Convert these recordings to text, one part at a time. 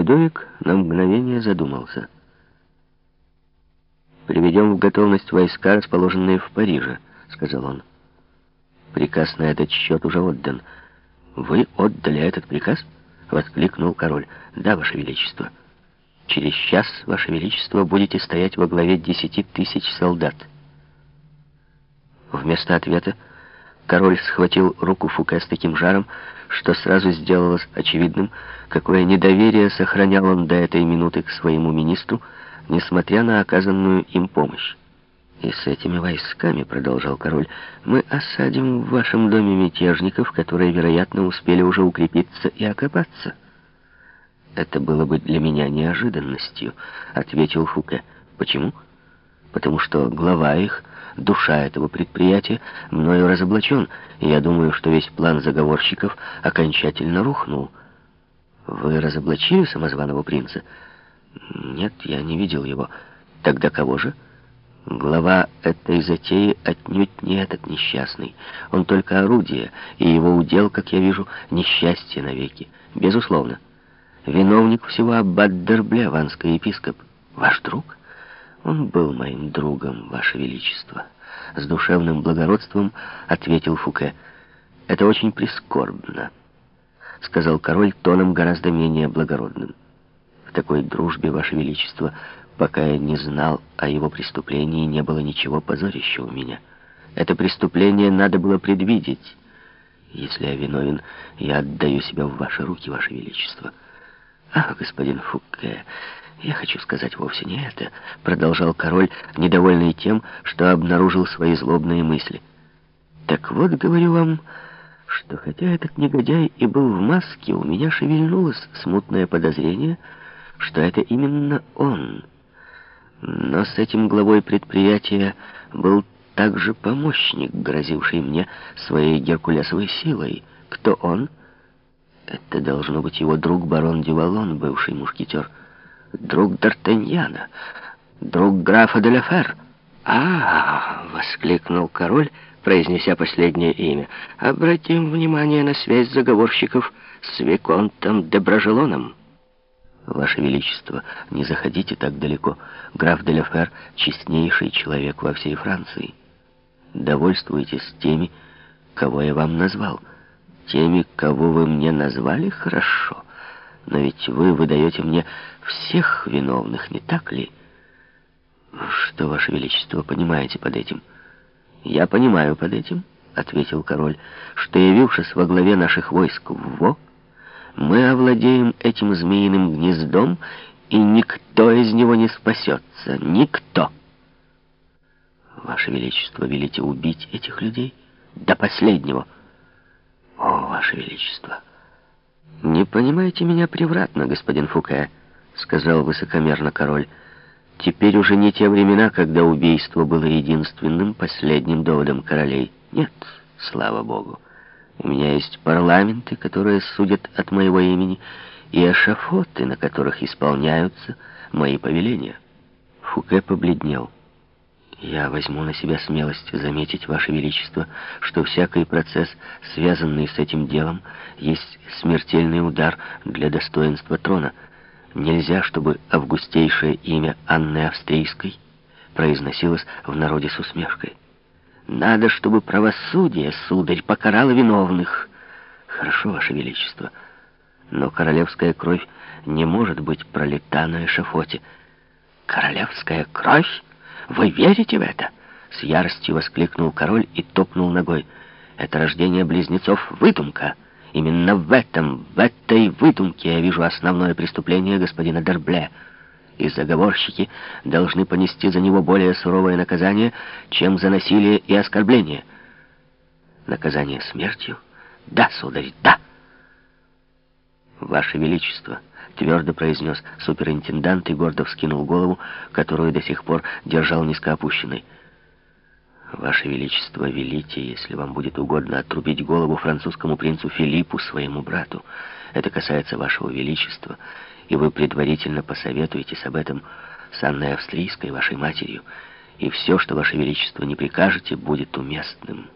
Людовик на мгновение задумался. «Приведем в готовность войска, расположенные в Париже», — сказал он. «Приказ на этот счет уже отдан». «Вы отдали этот приказ?» — воскликнул король. «Да, Ваше Величество. Через час, Ваше Величество, будете стоять во главе десяти тысяч солдат». Вместо ответа король схватил руку Фуке с таким жаром, что сразу сделалось очевидным, какое недоверие сохранял он до этой минуты к своему министру, несмотря на оказанную им помощь. «И с этими войсками, — продолжал король, — мы осадим в вашем доме мятежников, которые, вероятно, успели уже укрепиться и окопаться». «Это было бы для меня неожиданностью», — ответил Фуке. «Почему?» «Потому что глава их, душа этого предприятия, мною разоблачен, и я думаю, что весь план заговорщиков окончательно рухнул». «Вы разоблачили самозваного принца?» «Нет, я не видел его. Тогда кого же?» Глава этой затеи отнюдь не этот несчастный. Он только орудие, и его удел, как я вижу, несчастье навеки. Безусловно. Виновник всего аббат Дербле, ванский епископ. Ваш друг? Он был моим другом, Ваше Величество. С душевным благородством ответил Фуке. Это очень прискорбно, сказал король тоном гораздо менее благородным. В такой дружбе, Ваше Величество, Пока я не знал о его преступлении, не было ничего позорища у меня. Это преступление надо было предвидеть. Если я виновен, я отдаю себя в ваши руки, ваше величество. Ах, господин Фуке, я хочу сказать вовсе не это, продолжал король, недовольный тем, что обнаружил свои злобные мысли. Так вот, говорю вам, что хотя этот негодяй и был в маске, у меня шевельнулось смутное подозрение, что это именно он — но с этим главой предприятия был также помощник, грозивший мне своей геркулесовой силой. Кто он? Это должно быть его друг барон Дювалон, бывший мушкетер. Друг Д'Артаньяна, друг графа де Лефер. «А, — воскликнул король, произнеся последнее имя, — обратим внимание на связь заговорщиков с Виконтом де Бражелоном». «Ваше Величество, не заходите так далеко. Граф де Лефер — честнейший человек во всей Франции. Довольствуйтесь теми, кого я вам назвал. Теми, кого вы мне назвали, хорошо. Но ведь вы выдаете мне всех виновных, не так ли? Что, Ваше Величество, понимаете под этим? Я понимаю под этим, — ответил король, — что, явившись во главе наших войск в Во, мы овладеем этим змеиным гнездом, и никто из него не спасется. Никто. Ваше Величество, велите убить этих людей? До последнего. Ваше Величество! Не понимаете меня превратно, господин Фуке, сказал высокомерно король. Теперь уже не те времена, когда убийство было единственным, последним доводом королей. Нет, слава Богу. У меня есть парламенты, которые судят от моего имени, и эшафоты, на которых исполняются мои повеления. Фуке побледнел. Я возьму на себя смелость заметить, Ваше Величество, что всякий процесс, связанный с этим делом, есть смертельный удар для достоинства трона. Нельзя, чтобы августейшее имя Анны Австрийской произносилось в народе с усмешкой. Надо, чтобы правосудие, сударь, покарало виновных. Хорошо, Ваше Величество. Но королевская кровь не может быть пролита на эшафоте. Королевская кровь? Вы верите в это? С яростью воскликнул король и топнул ногой. Это рождение близнецов — выдумка. Именно в этом, в этой выдумке я вижу основное преступление господина Дербле — и заговорщики должны понести за него более суровое наказание, чем за насилие и оскорбление. Наказание смертью? Да, сударь, да. Ваше Величество, твердо произнес суперинтендант и гордо вскинул голову, которую до сих пор держал низко опущенной. Ваше Величество, велите, если вам будет угодно, отрубить голову французскому принцу Филиппу, своему брату. Это касается Вашего Величества, и вы предварительно посоветуетесь об этом с Анной Австрийской, вашей матерью, и все, что Ваше Величество не прикажете, будет уместным.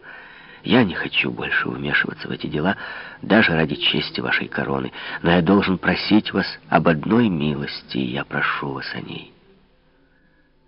Я не хочу больше вмешиваться в эти дела, даже ради чести вашей короны, но я должен просить вас об одной милости, и я прошу вас о ней».